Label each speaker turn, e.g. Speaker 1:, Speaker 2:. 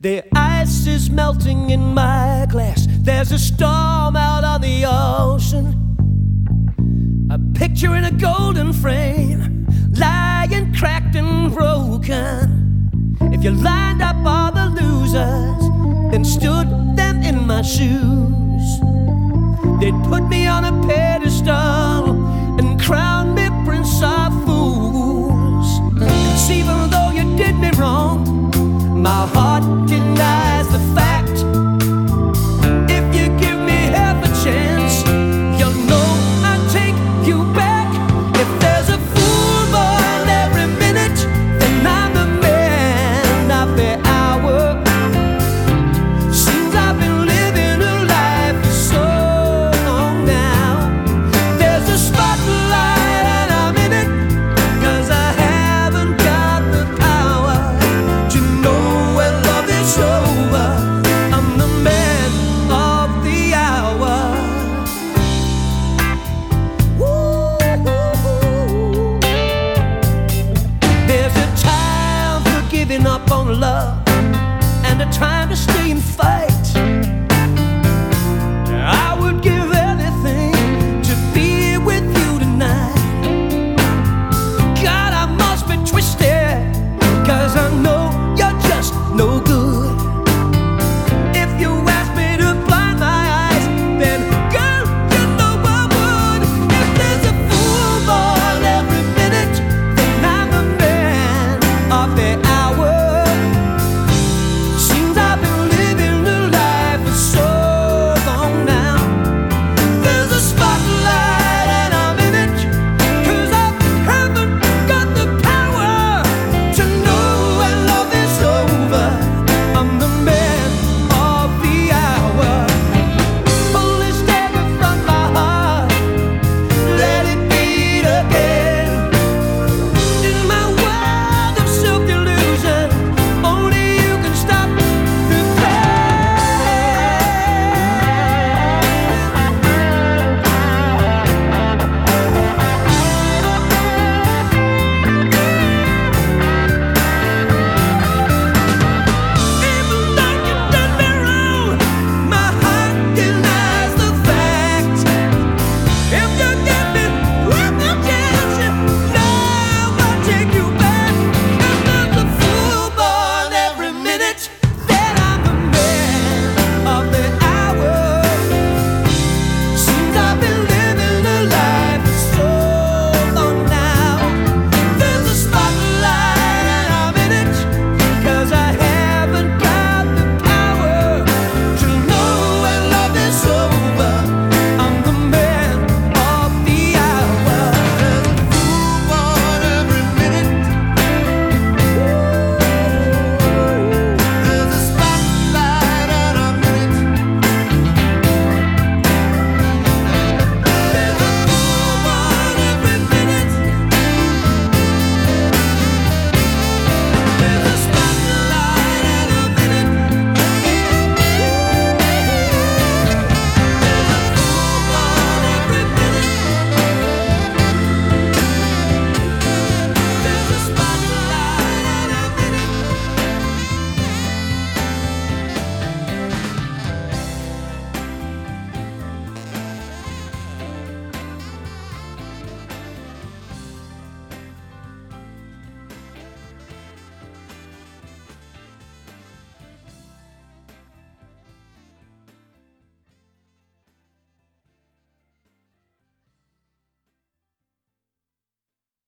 Speaker 1: The ice is melting in my glass. There's a storm out on the ocean. A picture in a golden frame, lying cracked and broken. If you lined up all the losers and stood them in my shoes, they'd put me on a pedestal